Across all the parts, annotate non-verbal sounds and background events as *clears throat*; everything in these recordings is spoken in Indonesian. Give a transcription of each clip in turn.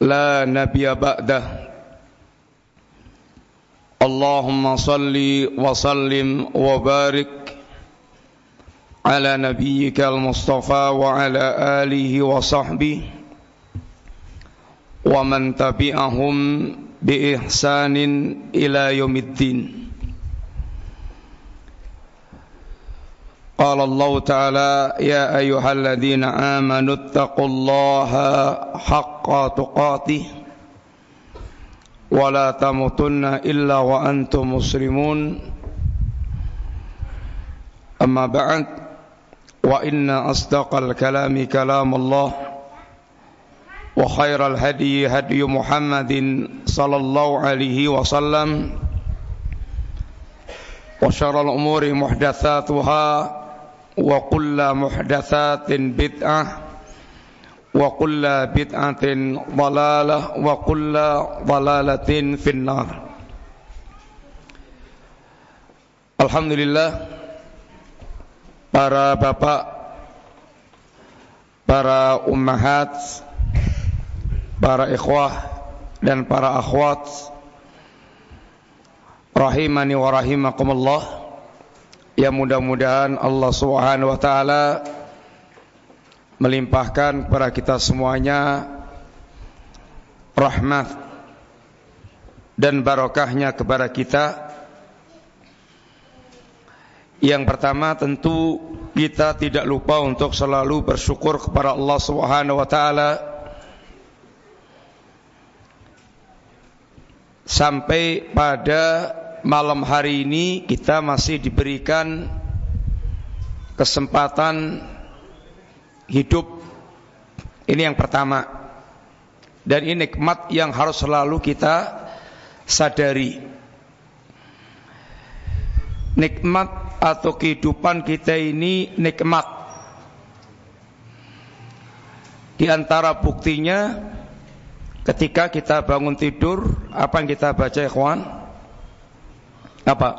لا نبي بعده. اللهم صل وسلم وبارك على نبيك المصطفى وعلى آله وصحبه ومن تبعهم بإحسان إلى يوم الدين. قال الله تعالى يا أيها الذين آمنوا اتقوا الله حق تقاته ولا تموتن إلا وأنتم مسلمون. أما بعد وإن أصدق الكلام كلام الله وخير الهدي هدي محمد صلى الله عليه وسلم وشر الأمور محدثاتها وكل محدثات بدعة وكل بدعة ضلالة وكل ضلالة في النار Alhamdulillah para bapak para ummahat para ikhwah dan para akhwat rahimani wa rahimakumullah Ya mudah-mudahan Allah Subhanahu wa taala melimpahkan kepada kita semuanya rahmat dan barokahnya kepada kita. Yang pertama tentu kita tidak lupa untuk selalu bersyukur kepada Allah Subhanahu wa taala sampai pada malam hari ini kita masih diberikan kesempatan hidup. Ini yang pertama. Dan ini nikmat yang harus selalu kita sadari. Nikmat atau kehidupan kita ini nikmat. Di antara buktinya ketika kita bangun tidur apa yang kita baca ikhwan apa?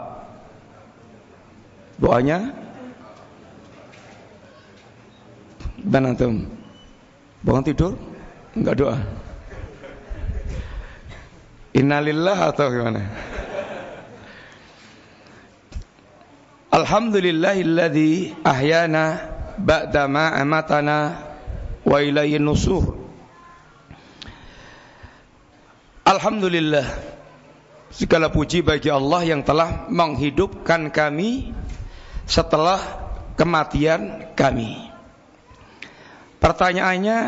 Doanya? Dan antum? Bangun tidur? Enggak doa. Innalillah atau gimana? Alhamdulillahilladzi ahyana ba'da ma amatana wa ilayhi nusur. Alhamdulillah Segala puji bagi Allah yang telah menghidupkan kami setelah kematian kami. Pertanyaannya,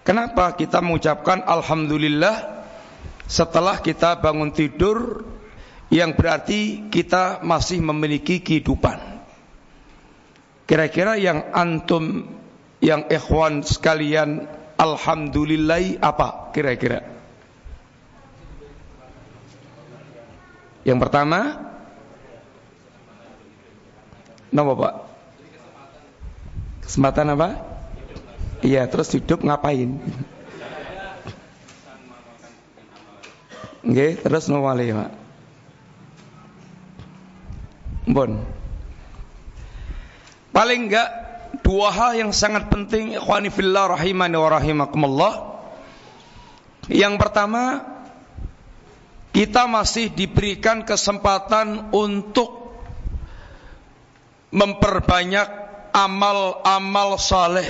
kenapa kita mengucapkan Alhamdulillah setelah kita bangun tidur yang berarti kita masih memiliki kehidupan. Kira-kira yang antum, yang ikhwan sekalian Alhamdulillah apa kira-kira? Yang pertama Nama Pak? Kesempatan apa? Iya, terus hidup ngapain? Oke, terus nawali Pak. Bon. Paling enggak dua hal yang sangat penting ikhwani fillah rahimani wa rahimakumullah. Yang pertama kita masih diberikan kesempatan untuk memperbanyak amal-amal saleh.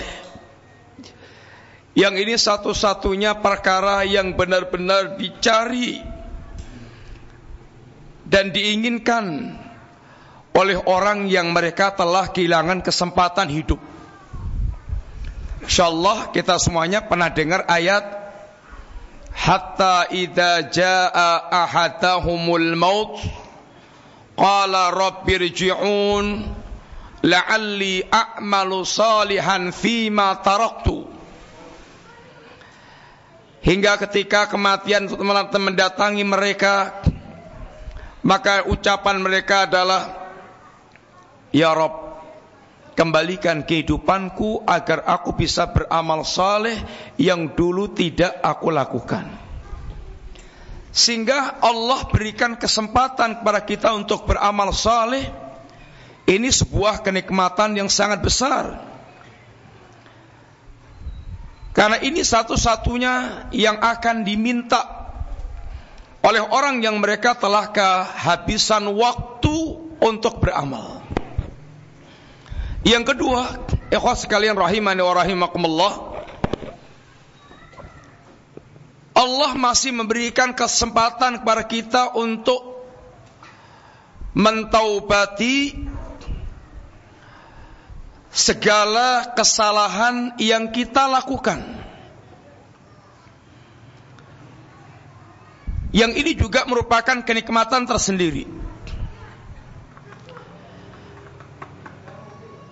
Yang ini satu-satunya perkara yang benar-benar dicari dan diinginkan oleh orang yang mereka telah kehilangan kesempatan hidup. Insyaallah kita semuanya pernah dengar ayat hatta idza jaa ahadahumul maut qala rabbirji'un la'alli a'malu salihan fima taraktu. Hingga ketika kematian mendatangi mereka maka ucapan mereka adalah ya Rabb kembalikan kehidupanku agar aku bisa beramal saleh yang dulu tidak aku lakukan. Sehingga Allah berikan kesempatan kepada kita untuk beramal saleh. Ini sebuah kenikmatan yang sangat besar. Karena ini satu-satunya yang akan diminta oleh orang yang mereka telah kehabisan waktu untuk beramal. Yang kedua, ikhwas sekalian rahimani wa rahimakumullah. Allah masih memberikan kesempatan kepada kita untuk mentaubati segala kesalahan yang kita lakukan. Yang ini juga merupakan kenikmatan tersendiri.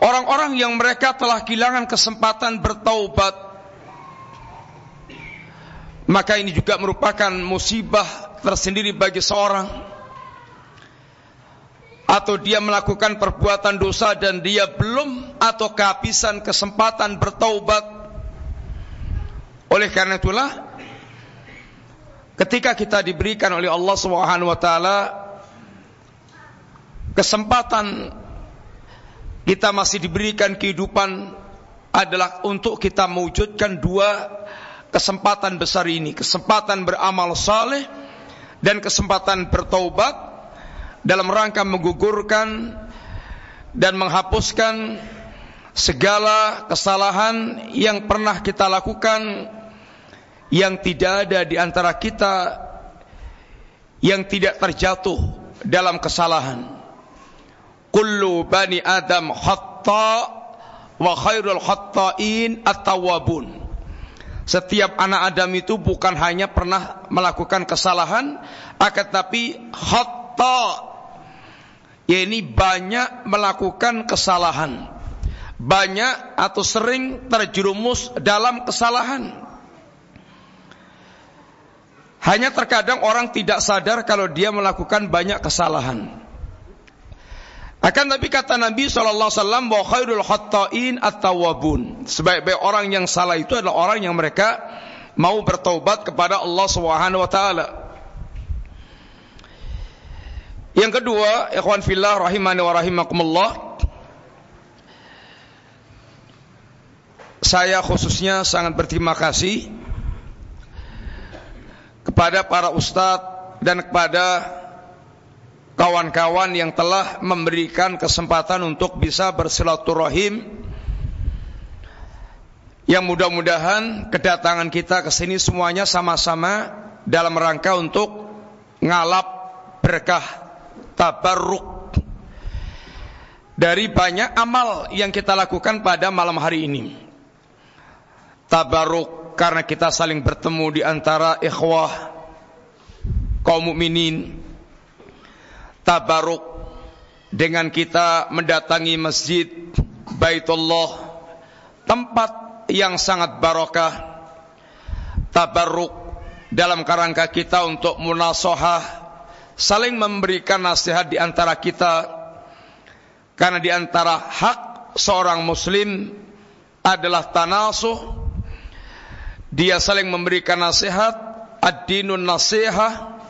Orang-orang yang mereka telah kehilangan kesempatan bertaubat Maka ini juga merupakan musibah tersendiri bagi seorang. Atau dia melakukan perbuatan dosa dan dia belum Atau kehabisan kesempatan bertaubat. Oleh karena itulah Ketika kita diberikan oleh Allah SWT Kesempatan kita masih diberikan kehidupan adalah untuk kita mewujudkan dua kesempatan besar ini, kesempatan beramal saleh dan kesempatan bertaubat dalam rangka menggugurkan dan menghapuskan segala kesalahan yang pernah kita lakukan yang tidak ada di antara kita yang tidak terjatuh dalam kesalahan. Kullu bani Adam khatta wa khairul khatta'in at-tawwabun. Setiap anak Adam itu bukan hanya pernah melakukan kesalahan, akan tapi khatta yakni banyak melakukan kesalahan. Banyak atau sering terjerumus dalam kesalahan. Hanya terkadang orang tidak sadar kalau dia melakukan banyak kesalahan. Akan tapi kata Nabi wasallam bahwa khairul khatta'in at-tawwabun. Sebaik-baik orang yang salah itu adalah orang yang mereka mau bertaubat kepada Allah Subhanahu wa taala. Yang kedua, ikhwan fillah rahimani wa rahimakumullah. Saya khususnya sangat berterima kasih kepada para ustadz dan kepada kawan-kawan yang telah memberikan kesempatan untuk bisa bersilaturahim yang mudah-mudahan kedatangan kita ke sini semuanya sama-sama dalam rangka untuk ngalap berkah tabarruk dari banyak amal yang kita lakukan pada malam hari ini. Tabarruk karena kita saling bertemu di antara ikhwah kaum mukminin tabaruk dengan kita mendatangi masjid Baitullah. Tempat yang sangat barokah. Tabaruk dalam kerangka kita untuk munasohah. Saling memberikan nasihat di antara kita. Karena di antara hak seorang muslim adalah tanasuh. Dia saling memberikan nasihat. Ad-dinun nasihah.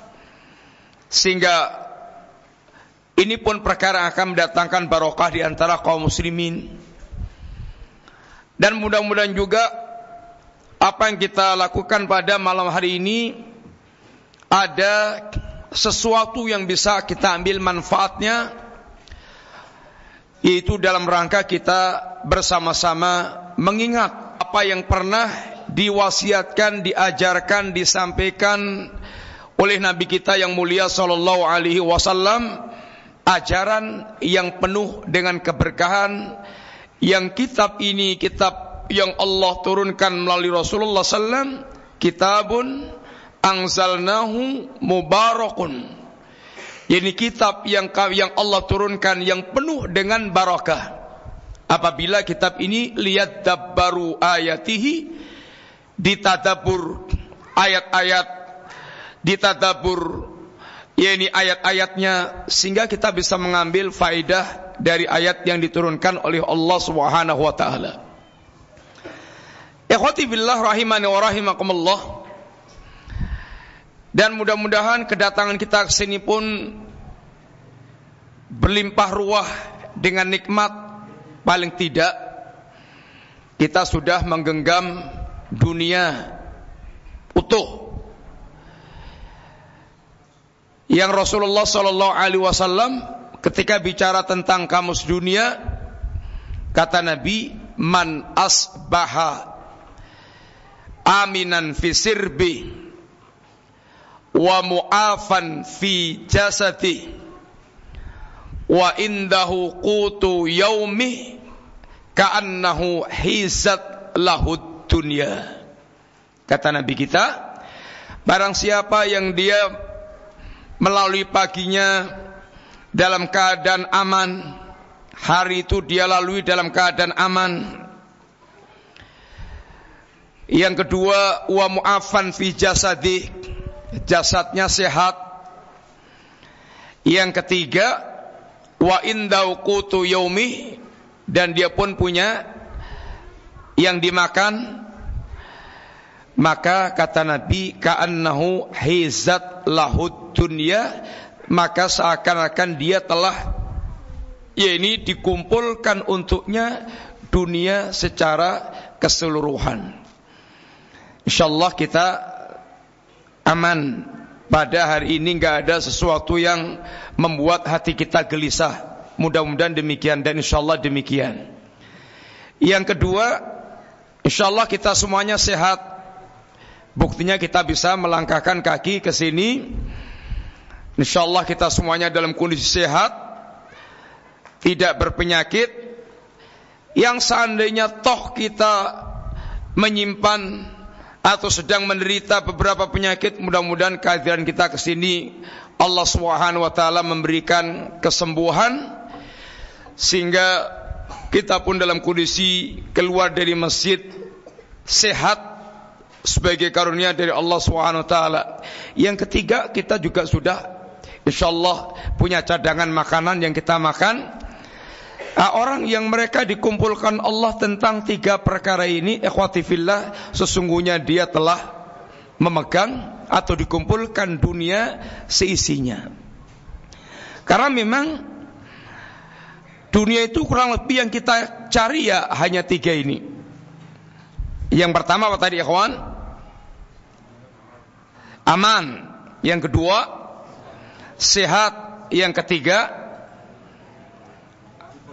Sehingga ini pun perkara akan mendatangkan barokah di antara kaum muslimin. Dan mudah-mudahan juga apa yang kita lakukan pada malam hari ini ada sesuatu yang bisa kita ambil manfaatnya yaitu dalam rangka kita bersama-sama mengingat apa yang pernah diwasiatkan, diajarkan, disampaikan oleh Nabi kita yang mulia sallallahu alaihi wasallam ajaran yang penuh dengan keberkahan. Yang kitab ini kitab yang Allah turunkan melalui Rasulullah sallam kitabun angzalnahu mubarakun. Ini kitab yang yang Allah turunkan yang penuh dengan barakah. Apabila kitab ini lihat dabbaru ayatihi ditadabur ayat-ayat ditadabur yakni ayat-ayatnya sehingga kita bisa mengambil faidah dari ayat yang diturunkan oleh Allah Subhanahu wa taala. Ikhwati billah rahimani wa rahimakumullah. Dan mudah-mudahan kedatangan kita ke sini pun berlimpah ruah dengan nikmat paling tidak kita sudah menggenggam dunia utuh yang Rasulullah Sallallahu Alaihi Wasallam ketika bicara tentang kamus dunia kata Nabi man asbaha aminan fi sirbi wa mu'afan fi jasati wa indahu qutu yaumi ka'annahu hizat lahud dunya. Kata Nabi kita barang siapa yang dia melalui paginya dalam keadaan aman. Hari itu dia lalui dalam keadaan aman. Yang kedua wa mu'afan fi jasadi. Jasadnya sehat. Yang ketiga wa indau qutu yaumi. Dan dia pun punya yang dimakan. Maka kata Nabi ka'annahu hizat lahud dunya maka seakan-akan dia telah ya ini dikumpulkan untuknya dunia secara keseluruhan. Insyaallah kita aman pada hari ini nggak ada sesuatu yang membuat hati kita gelisah. Mudah-mudahan demikian dan insyaallah demikian. Yang kedua, insyaallah kita semuanya sehat Buktinya kita bisa melangkahkan kaki ke sini. Insyaallah kita semuanya dalam kondisi sehat, tidak berpenyakit. Yang seandainya toh kita menyimpan atau sedang menderita beberapa penyakit, mudah-mudahan kehadiran kita ke sini Allah Subhanahu wa taala memberikan kesembuhan sehingga kita pun dalam kondisi keluar dari masjid sehat sebagai karunia dari Allah Subhanahu taala. Yang ketiga, kita juga sudah insyaallah punya cadangan makanan yang kita makan. Nah, orang yang mereka dikumpulkan Allah tentang tiga perkara ini, ikhwati sesungguhnya dia telah memegang atau dikumpulkan dunia seisinya. Karena memang dunia itu kurang lebih yang kita cari ya hanya tiga ini. Yang pertama apa tadi ikhwan? aman. Yang kedua, sehat. Yang ketiga,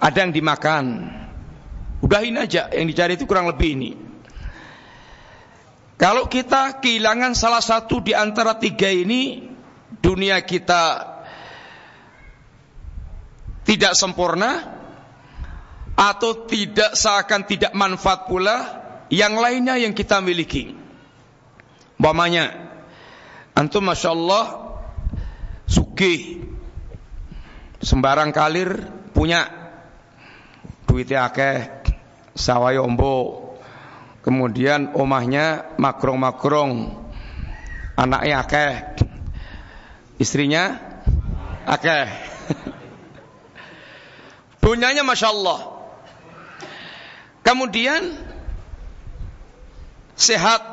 ada yang dimakan. Udahin aja, yang dicari itu kurang lebih ini. Kalau kita kehilangan salah satu di antara tiga ini, dunia kita tidak sempurna atau tidak seakan tidak manfaat pula yang lainnya yang kita miliki. Umpamanya Antum Masya Allah Sugih. Sembarang kalir Punya. Duitnya akeh Sawai ombo Kemudian omahnya makrong-makrong. Anaknya akeh. Istrinya Akeh. *laughs* Punyanya Masya Allah Kemudian Sehat.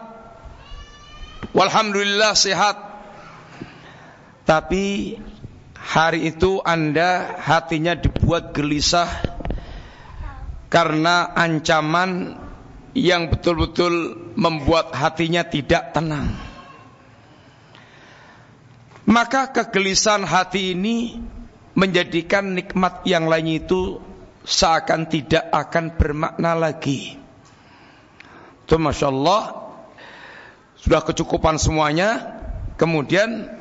Walhamdulillah sehat. Tapi hari itu Anda hatinya dibuat gelisah karena ancaman yang betul-betul membuat hatinya tidak tenang. Maka kegelisahan hati ini menjadikan nikmat yang lain itu seakan tidak akan bermakna lagi. Itu Masya Allah sudah kecukupan semuanya, kemudian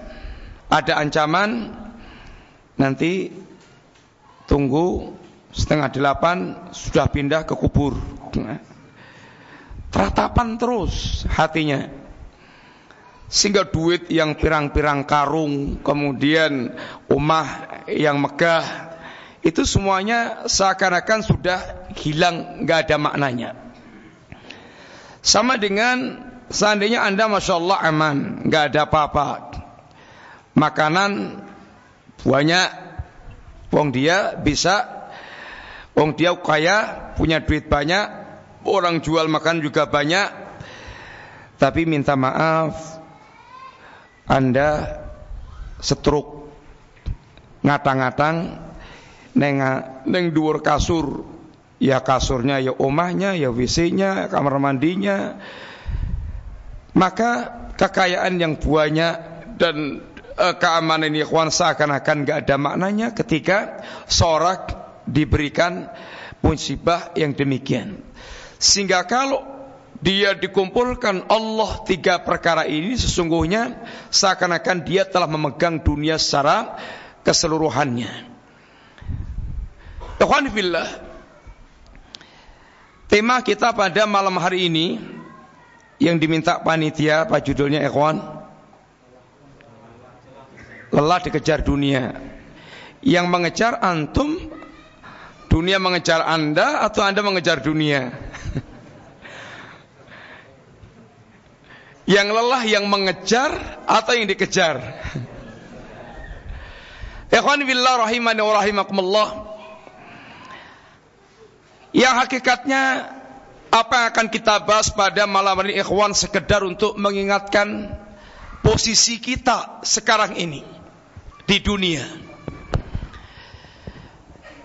ada ancaman nanti tunggu setengah delapan sudah pindah ke kubur. Teratapan terus hatinya. Sehingga duit yang pirang-pirang karung, kemudian umah yang megah, itu semuanya seakan-akan sudah hilang, nggak ada maknanya. Sama dengan seandainya anda masya Allah aman, nggak ada apa-apa, makanan banyak, wong dia bisa, wong dia kaya, punya duit banyak, orang jual makan juga banyak, tapi minta maaf, anda setruk ngatang-ngatang neng neng dhuwur kasur. Ya kasurnya ya omahnya ya WC-nya kamar mandinya. Maka kekayaan yang banyak dan uh, keamanan ikhwan seakan-akan gak ada maknanya ketika sorak diberikan musibah yang demikian. Sehingga kalau dia dikumpulkan Allah tiga perkara ini sesungguhnya seakan-akan dia telah memegang dunia secara keseluruhannya. Ikhwan fillah Tema kita pada malam hari ini Yang diminta panitia Apa judulnya ikhwan Lelah dikejar dunia. Yang mengejar antum Dunia mengejar anda Atau anda mengejar dunia? *laughs* Yang lelah yang mengejar Atau yang dikejar? *laughs* Ikhwan fillah rahimani wa rahimakumullah. Yang hakikatnya apa yang akan kita bahas pada malam ini ikhwan sekedar untuk mengingatkan posisi kita sekarang ini di dunia.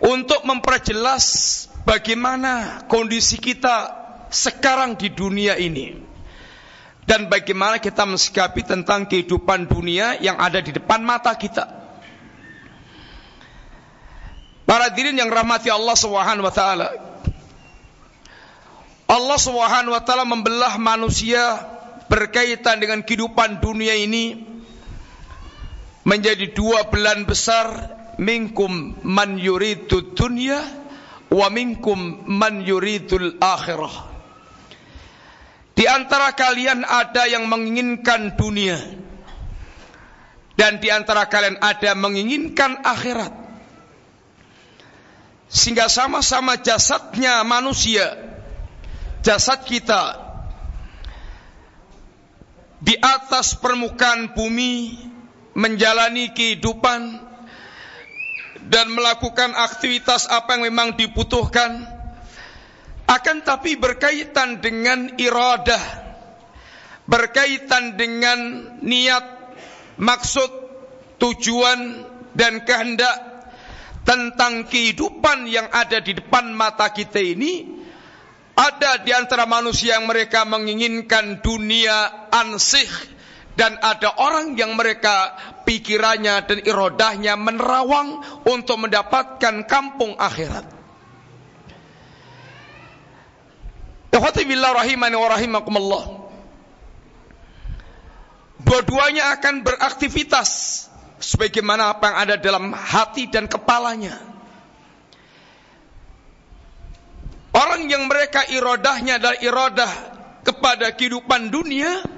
Untuk memperjelas bagaimana kondisi kita sekarang di dunia ini dan bagaimana kita mensikapi tentang kehidupan dunia yang ada di depan mata kita. Para diri yang rahmati Allah Subhanahu wa taala, Allah Subhanahu wa taala membelah manusia berkaitan dengan kehidupan dunia ini menjadi dua belan besar. Minkum man yuridu dunya wa minkum man yuridul akhirah. Di antara kalian ada yang menginginkan dunia. Dan di antara kalian ada menginginkan akhirat. Sehingga sama-sama jasadnya manusia jasad kita di atas permukaan bumi menjalani kehidupan dan melakukan aktivitas apa yang memang dibutuhkan akan tapi berkaitan dengan iradah berkaitan dengan niat maksud tujuan dan kehendak tentang kehidupan yang ada di depan mata kita ini. Ada di antara manusia yang mereka menginginkan dunia ansih dan ada orang yang mereka pikirannya dan irodahnya menerawang untuk mendapatkan kampung akhirat. Dua-duanya akan beraktivitas sebagaimana apa yang ada dalam hati dan kepalanya. Orang yang mereka irodahnya adalah irodah kepada kehidupan dunia,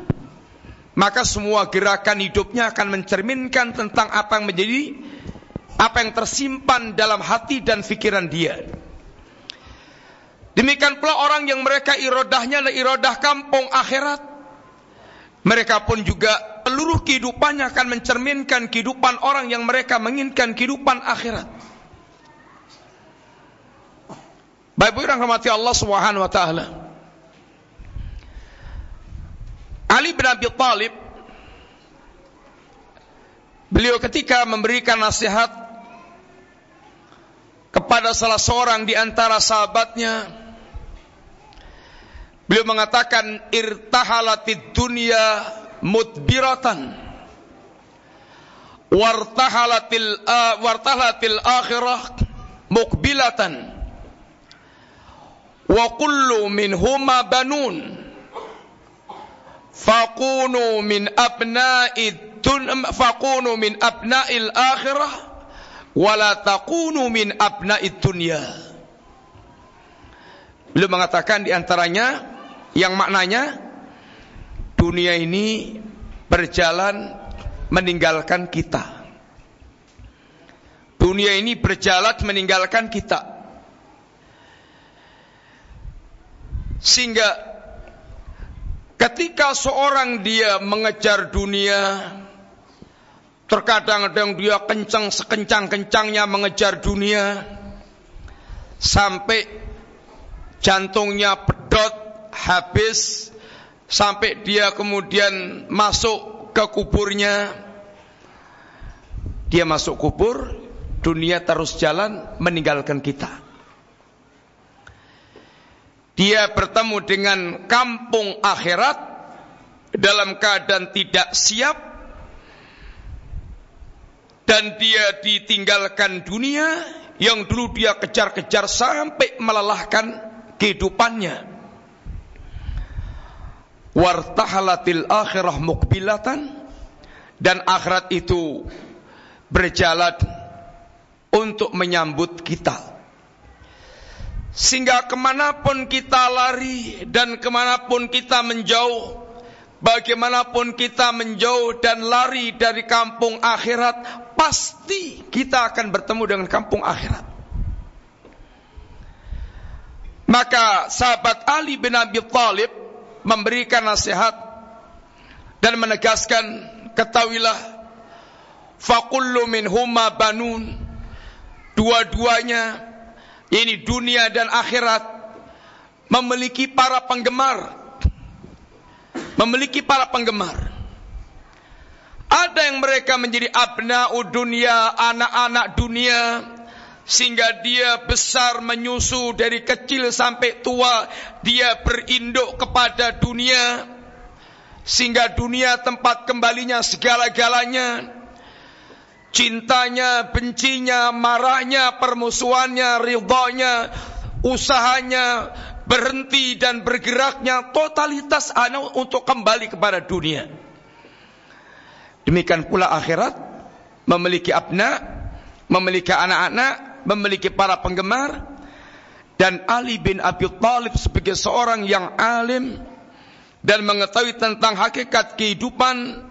maka semua gerakan hidupnya akan mencerminkan tentang apa yang menjadi apa yang tersimpan dalam hati dan pikiran dia. Demikian pula orang yang mereka irodahnya adalah irodah kampung akhirat. Mereka pun juga seluruh kehidupannya akan mencerminkan kehidupan orang yang mereka menginginkan kehidupan akhirat. Baik Ibu yang rahmati Allah Subhanahu wa taala. Ali bin Abi Thalib beliau ketika memberikan nasihat kepada salah seorang di antara sahabatnya beliau mengatakan irtahalatid dunya mudbiratan wartahalatil uh, wartahalatil akhirah mukbilatan wa kullu minhuma banun faqunu min abna'i dun fakunu min abna'il akhirah wala takunu min abna'id dunya. Beliau mengatakan di antaranya yang maknanya dunia ini berjalan meninggalkan kita. Dunia ini berjalan meninggalkan kita. Sehingga ketika seorang dia mengejar dunia, terkadang kadang dia kencang sekencang-kencangnya mengejar dunia, sampai jantungnya pedot, habis, sampai dia kemudian masuk ke kuburnya. Dia masuk kubur, dunia terus jalan meninggalkan kita dia bertemu dengan kampung akhirat dalam keadaan tidak siap dan dia ditinggalkan dunia yang dulu dia kejar-kejar sampai melelahkan kehidupannya. Wartahalatil akhirah mukbilatan dan akhirat itu berjalan untuk menyambut kita sehingga ke mana pun kita lari dan ke mana pun kita menjauh Bagaimanapun kita menjauh dan lari dari kampung akhirat Pasti kita akan bertemu dengan kampung akhirat. Maka sahabat Ali bin Abi Thalib memberikan nasihat dan menegaskan ketahuilah faqullu minhuma banun. Dua-duanya ini dunia dan akhirat. Memiliki para penggemar. Memiliki para penggemar. Ada yang mereka menjadi abna'u dunia anak-anak dunia sehingga dia besar menyusu dari kecil sampai tua. Dia berinduk kepada dunia sehingga dunia tempat kembalinya segala-galanya cintanya, bencinya, marahnya, permusuhannya, ridhonya, usahanya, berhenti dan bergeraknya totalitas anak untuk kembali kepada dunia. Demikian pula akhirat memiliki abna, memiliki anak-anak, memiliki para penggemar dan Ali bin Abi Thalib sebagai seorang yang alim dan mengetahui tentang hakikat kehidupan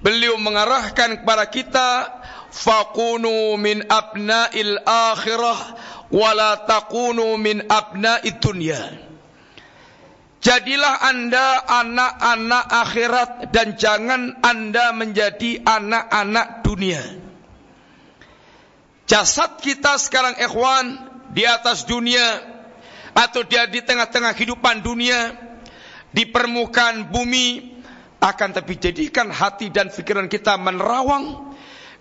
beliau mengarahkan kepada kita fakunu min abna'il akhirah wala takunu min abna'id dunya Jadilah anda anak-anak akhirat dan jangan anda menjadi anak-anak dunia. Jasad kita sekarang ikhwan di atas dunia atau dia di tengah-tengah kehidupan dunia di permukaan bumi akan tapi jadikan hati dan pikiran kita menerawang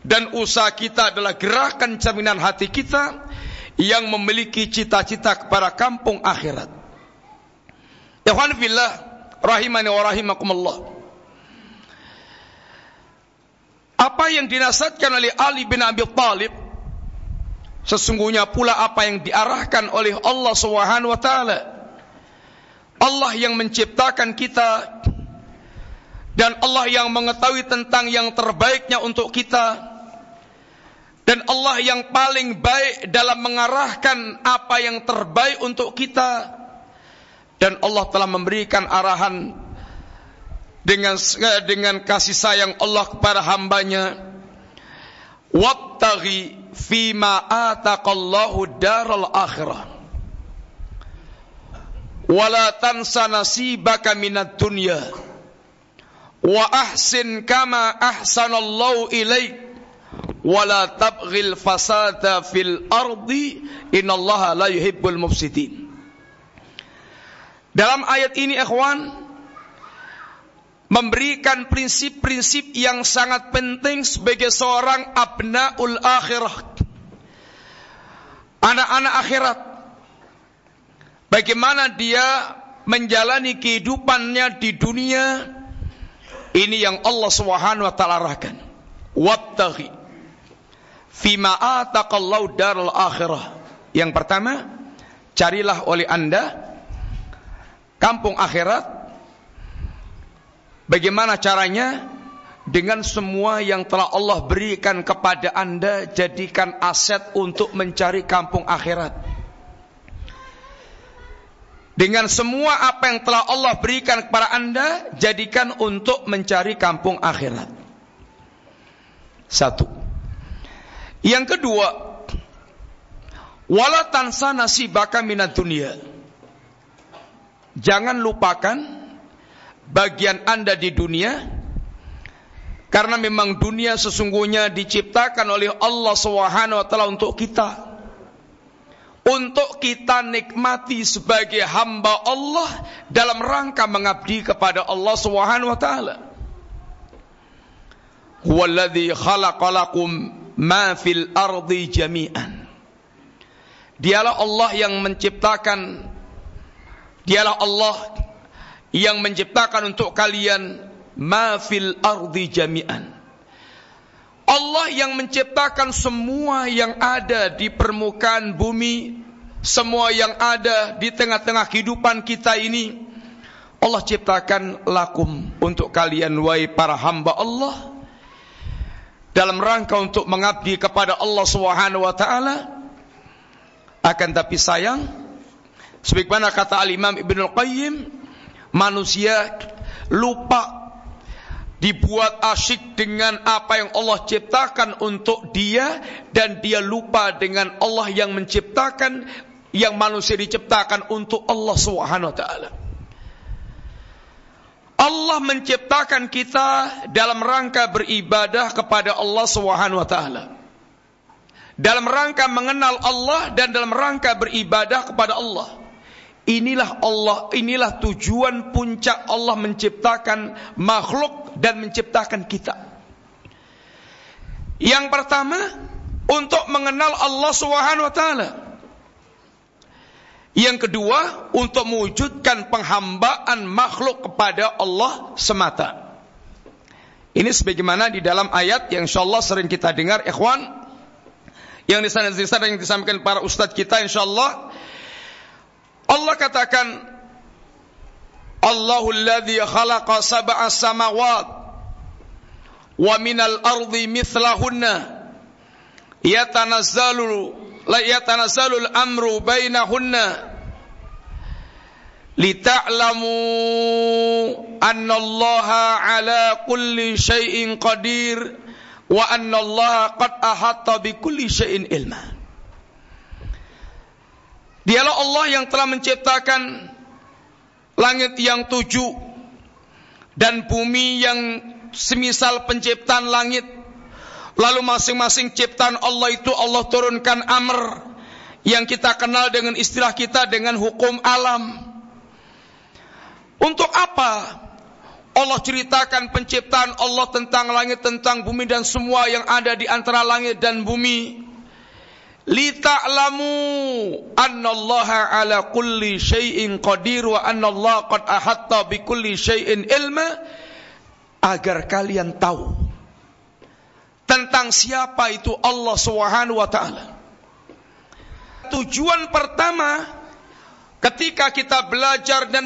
dan usaha kita adalah gerakan cerminan hati kita yang memiliki cita-cita kepada kampung akhirat. Ikhwan fillah rahimani wa rahimakumullah. Apa yang dinasihatkan oleh Ali bin Abi Thalib sesungguhnya pula apa yang diarahkan oleh Allah Subhanahu wa taala. Allah yang menciptakan kita dan Allah yang mengetahui tentang yang terbaiknya untuk kita dan Allah yang paling baik dalam mengarahkan apa yang terbaik untuk kita. Dan Allah telah memberikan arahan dengan dengan kasih sayang Allah kepada hambanya. Wabtaghi fima ataqallahu daral akhirah. Wala tansa nasibaka minat dunya. Wa ahsin kama ahsanallahu ilaik wala tabghil fasada fil ardi innallaha la yuhibbul mufsidin. Dalam ayat ini ikhwan memberikan prinsip-prinsip yang sangat penting sebagai seorang abnaul akhirah. Anak-anak akhirat. Bagaimana dia menjalani kehidupannya di dunia ini yang Allah Subhanahu wa taala arahkan. Wabtaghi fima ataqallahu daral akhirah. Yang pertama, carilah oleh Anda kampung akhirat. Bagaimana caranya? dengan semua yang telah Allah berikan kepada Anda jadikan aset untuk mencari kampung akhirat. Dengan semua apa yang telah Allah berikan kepada Anda jadikan untuk mencari kampung akhirat. Satu. Yang kedua, wala tansa nasibaka minat dunia. Jangan lupakan bagian Anda di dunia karena memang dunia sesungguhnya diciptakan oleh Allah Subhanahu wa taala untuk kita. Untuk kita nikmati sebagai hamba Allah dalam rangka mengabdi kepada Allah Subhanahu wa taala. Khalaqalakum ma fil ardi jami'an. Dialah Allah yang menciptakan Dialah Allah yang menciptakan untuk kalian ma fil ardi jami'an. Allah yang menciptakan semua yang ada di permukaan bumi, semua yang ada di tengah-tengah kehidupan kita ini, Allah ciptakan lakum untuk kalian wahai para hamba Allah dalam rangka untuk mengabdi kepada Allah Subhanahu wa taala. Akan tapi sayang, sebagaimana kata Al Imam Ibnu Qayyim, manusia lupa dibuat asyik dengan apa yang Allah ciptakan untuk dia dan dia lupa dengan Allah yang menciptakan yang manusia diciptakan untuk Allah Subhanahu wa taala. Allah menciptakan kita dalam rangka beribadah kepada Allah Subhanahu wa taala. Dalam rangka mengenal Allah dan dalam rangka beribadah kepada Allah. Inilah Allah, inilah tujuan puncak Allah menciptakan makhluk dan menciptakan kita. Yang pertama, untuk mengenal Allah Subhanahu wa taala. Yang kedua, untuk mewujudkan penghambaan makhluk kepada Allah semata. Ini sebagaimana di dalam ayat yang insyaallah sering kita dengar ikhwan yang di sana yang disampaikan para ustadz kita insyaallah Allah katakan Allahul ladzi khalaqa sab'a samawat wa minal ardi mithlahunna yatanazzalu la yatanazzalu al-amru bainahunna lita'lamu anna Allah ala kulli syai'in qadir wa anna Allah qad ahatta bi kulli syai'in ilma Dialah Allah yang telah menciptakan langit yang tujuh dan bumi yang semisal penciptaan langit. Lalu masing-masing ciptaan Allah itu Allah turunkan amr yang kita kenal dengan istilah kita dengan hukum alam. Untuk apa Allah ceritakan penciptaan Allah tentang langit, tentang bumi dan semua yang ada di antara langit dan bumi? lita'lamu annallaha ala kulli syai'in qadir wa annallaha qad ahatta bi kulli syai'in ilma agar kalian tahu tentang siapa itu Allah Subhanahu wa taala. Tujuan pertama ketika kita belajar dan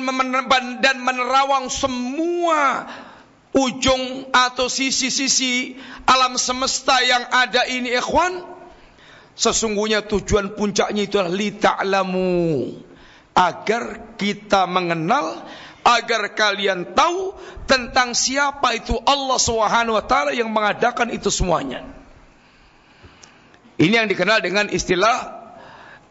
dan menerawang semua ujung atau sisi-sisi alam semesta yang ada ini ikhwan Sesungguhnya tujuan puncaknya itu adalah lita'lamu. Agar kita mengenal, agar kalian tahu tentang siapa itu Allah Subhanahu wa taala yang mengadakan itu semuanya. Ini yang dikenal dengan istilah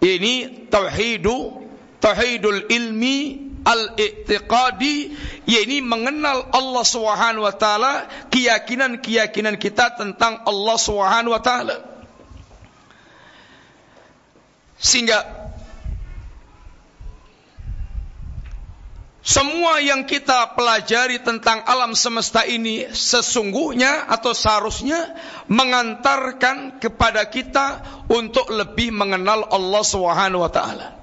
ini tauhidu tauhidul ilmi al-i'tiqadi yakni mengenal Allah Subhanahu wa taala keyakinan-keyakinan kita tentang Allah Subhanahu wa taala sehingga semua yang kita pelajari tentang alam semesta ini sesungguhnya atau seharusnya mengantarkan kepada kita untuk lebih mengenal Allah Subhanahu wa taala.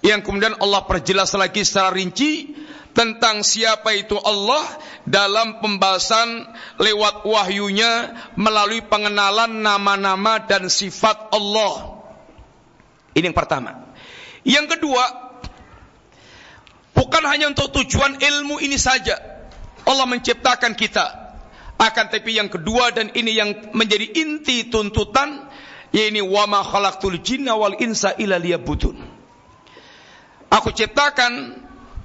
Yang kemudian Allah perjelas lagi secara rinci tentang siapa itu Allah dalam pembahasan lewat wahyunya melalui pengenalan nama-nama dan sifat Allah. Ini yang pertama. Yang kedua, bukan hanya untuk tujuan ilmu ini saja Allah menciptakan kita. Akan tapi yang kedua dan ini yang menjadi inti tuntutan yaitu wa ma khalaqtul jinna wal insa illa liyabudun. Aku ciptakan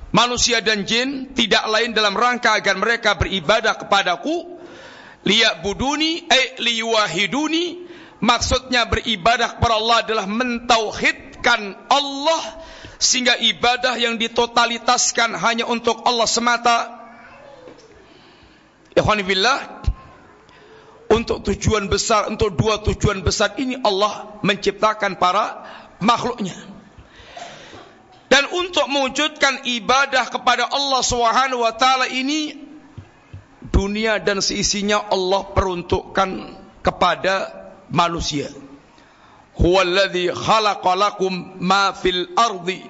manusia dan jin tidak lain dalam rangka agar mereka beribadah kepadaku liyabuduni ay liwahiduni maksudnya beribadah kepada Allah adalah mentauhidkan Allah sehingga ibadah yang ditotalitaskan hanya untuk Allah semata. Ikhwanibillah untuk tujuan besar untuk dua tujuan besar ini Allah menciptakan para makhluknya. Dan untuk mewujudkan ibadah kepada Allah Subhanahu wa taala ini dunia dan seisinya Allah peruntukkan kepada manusia huwallazi khalaqalakum ma fil ardi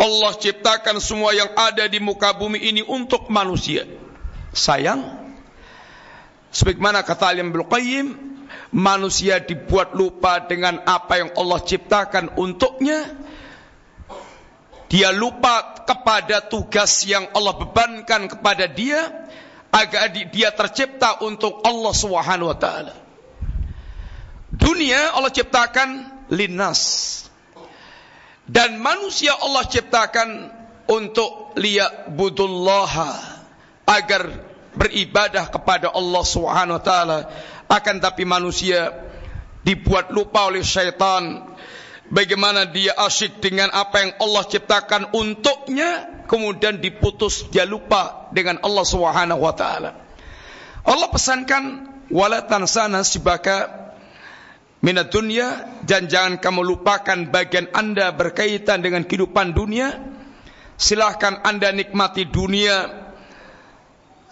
Allah ciptakan semua yang ada di muka bumi ini untuk manusia Sayang, sebagaimana kata Alim Ibnu Qayyim, manusia dibuat lupa dengan apa yang Allah ciptakan untuknya. Dia lupa kepada tugas yang Allah bebankan kepada dia agar dia tercipta untuk Allah Subhanahu wa taala. Dunia Allah ciptakan linnas. Dan manusia Allah ciptakan untuk liya'budullaha agar beribadah kepada Allah Subhanahu wa taala. Akan tapi manusia dibuat lupa oleh syaitan. Bagaimana dia asyik dengan apa yang Allah ciptakan untuknya kemudian diputus dia lupa dengan Allah Subhanahu wa taala. Allah pesankan wala tansana sibaka minat dunia dan jangan kamu lupakan bagian anda berkaitan dengan kehidupan dunia. Silahkan anda nikmati dunia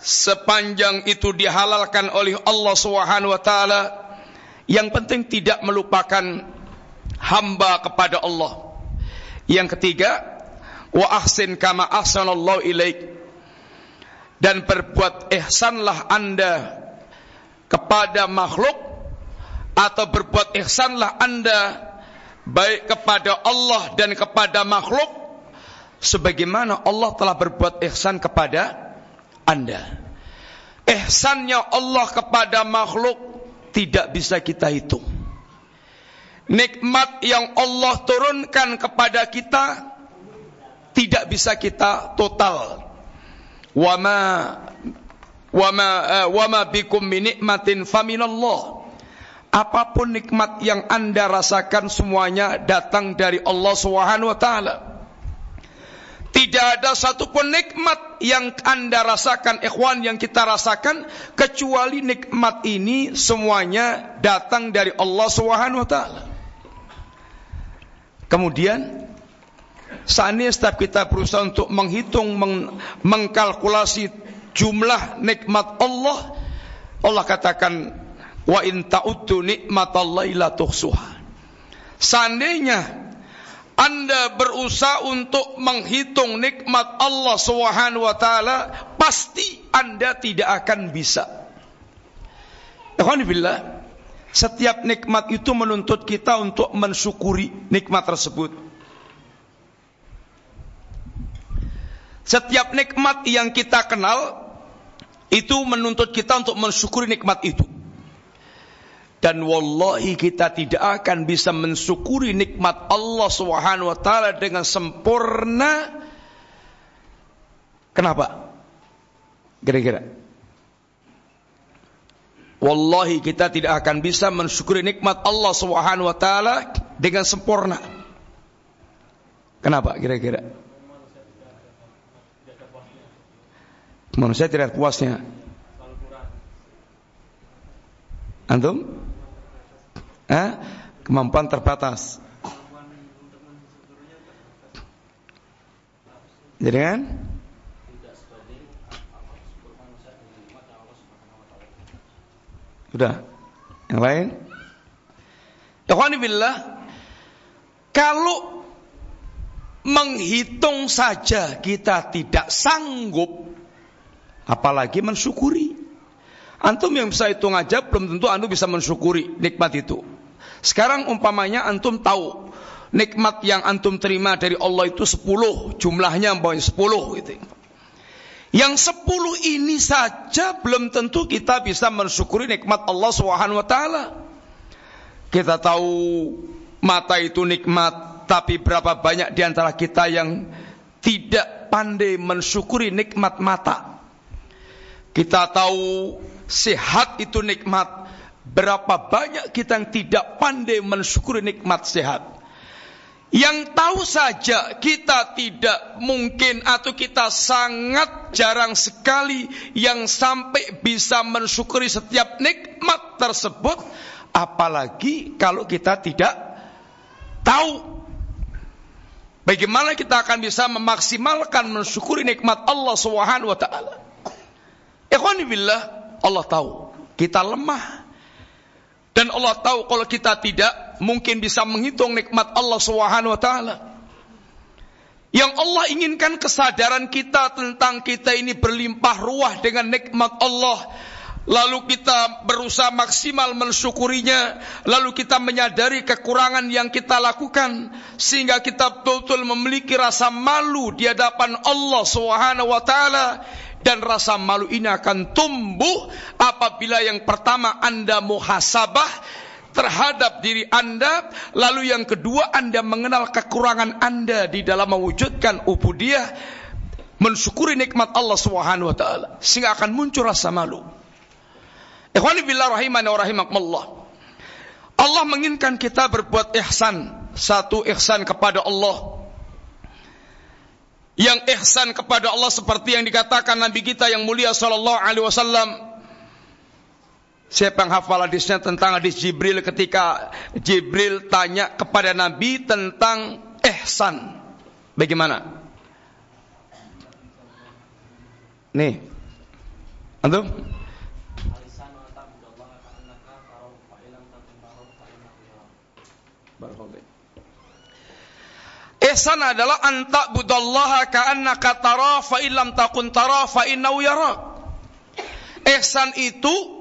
sepanjang itu dihalalkan oleh Allah Subhanahu wa taala. Yang penting tidak melupakan hamba kepada Allah. Yang ketiga wa ahsin kama ahsanallahu ilaik. Dan berbuat ihsanlah anda kepada makhluk atau berbuat ihsanlah anda baik kepada Allah dan kepada makhluk sebagaimana Allah telah berbuat ihsan kepada anda. Ihsannya Allah kepada makhluk tidak bisa kita hitung. Nikmat yang Allah turunkan kepada kita tidak bisa kita total. Wama wama uh, wama bikum min nikmatin faminallah. Apa pun nikmat yang Anda rasakan semuanya datang dari Allah Subhanahu wa. Tidak ada satupun nikmat yang anda rasakan, ikhwan yang kita rasakan, kecuali nikmat ini semuanya datang dari Allah Subhanahu Wa Taala. Kemudian, saatnya setiap kita berusaha untuk menghitung, meng mengkalkulasi jumlah nikmat Allah, Allah katakan, wa in ta'uddu nikmatallahi la tuhsuha. Seandainya anda berusaha untuk menghitung nikmat Allah Subhanahu wa taala, pasti Anda tidak akan bisa. Alhamdulillah, setiap nikmat itu menuntut kita untuk mensyukuri nikmat tersebut. Setiap nikmat yang kita kenal itu menuntut kita untuk mensyukuri nikmat itu. Dan wallahi kita tidak akan bisa mensyukuri nikmat Allah Subhanahu wa taala dengan sempurna. Kenapa? Kira-kira. Wallahi kita tidak akan bisa mensyukuri nikmat Allah Subhanahu wa taala dengan sempurna. Kenapa kira-kira? Manusia tidak puasnya. Antum? Eh, kemampuan terbatas. Jadi kan? Sudah. Yang lain? billah kalau menghitung saja kita tidak sanggup apalagi mensyukuri. Antum yang bisa hitung aja belum tentu antum bisa mensyukuri nikmat itu. Sekarang umpamanya antum tahu nikmat yang antum terima dari Allah itu 10, jumlahnya umpamanya 10 gitu. Yang sepuluh ini saja belum tentu kita bisa mensyukuri nikmat Allah Subhanahu wa taala. Kita tahu mata itu nikmat, tapi berapa banyak di antara kita yang tidak pandai mensyukuri nikmat mata. Kita tahu sehat itu nikmat, berapa banyak kita yang tidak pandai mensyukuri nikmat sehat. Yang tahu saja kita tidak mungkin atau kita sangat jarang sekali yang sampai bisa mensyukuri setiap nikmat tersebut apalagi kalau kita tidak tahu bagaimana kita akan bisa memaksimalkan mensyukuri nikmat Allah Subhanahu wa taala. Allah tahu kita lemah dan Allah tahu kalau kita tidak mungkin bisa menghitung nikmat Allah Subhanahu wa taala. Yang Allah inginkan kesadaran kita tentang kita ini berlimpah ruah dengan nikmat Allah. Lalu kita berusaha maksimal mensyukurinya. Lalu kita menyadari kekurangan yang kita lakukan. Sehingga kita betul-betul memiliki rasa malu di hadapan Allah Subhanahu wa ta'ala dan rasa malu ini akan tumbuh apabila yang pertama Anda muhasabah terhadap diri Anda, lalu yang kedua Anda mengenal kekurangan Anda di dalam mewujudkan ubudiyah, mensyukuri nikmat Allah Subhanahu wa taala, sehingga akan muncul rasa malu. Ikhwani billah rahimani wa rahimakumullah. Allah menginginkan kita berbuat ihsan, satu ihsan kepada Allah yang ihsan kepada Allah seperti yang dikatakan Nabi kita yang mulia sallallahu alaihi wasallam. Siapa yang hafal hadisnya tentang hadis Jibril ketika Jibril tanya kepada Nabi tentang ihsan. Bagaimana? Nih. Antum? Ihsan adalah anta budallaha ka'annaka tara fa illam takun tara fa innahu yarak. Ihsan itu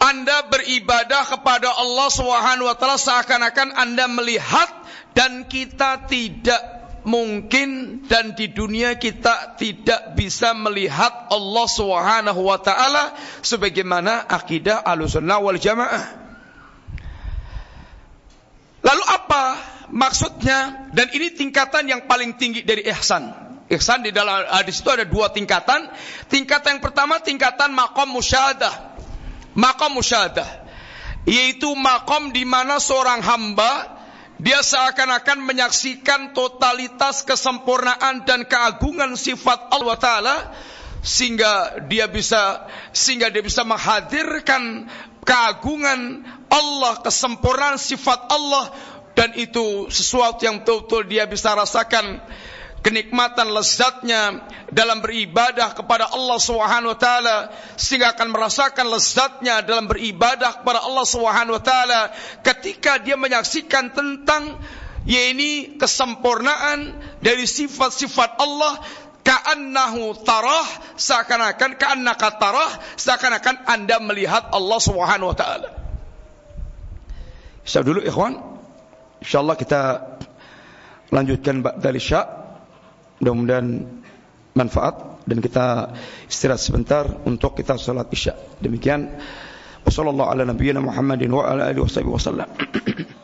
anda beribadah kepada Allah Subhanahu wa taala seakan-akan Anda melihat dan kita tidak mungkin dan di dunia kita tidak bisa melihat Allah Subhanahu wa taala sebagaimana akidah Ahlussunnah wal Jamaah. Lalu apa maksudnya? Dan ini tingkatan yang paling tinggi dari ihsan. Ihsan di dalam hadis itu ada dua tingkatan. Tingkatan yang pertama tingkatan makom musyahadah. Makom musyahadah. Yaitu makom di mana seorang hamba dia seakan-akan menyaksikan totalitas kesempurnaan dan keagungan sifat Allah Taala sehingga dia bisa sehingga dia bisa menghadirkan keagungan Allah, kesempurnaan sifat Allah dan itu sesuatu yang betul-betul dia bisa rasakan kenikmatan lezatnya dalam beribadah kepada Allah Subhanahu wa taala sehingga akan merasakan lezatnya dalam beribadah kepada Allah Subhanahu wa taala ketika dia menyaksikan tentang yaitu kesempurnaan dari sifat-sifat Allah ka'annahu tarah seakan-akan ka'annaka tarah seakan-akan Anda melihat Allah Subhanahu wa taala Istirahat dulu ikhwan. Insyaallah kita lanjutkan dari syak. Mudah-mudahan manfaat dan kita istirahat sebentar untuk kita salat isya. Demikian. Wassallallahu ala nabiyyina *clears throat*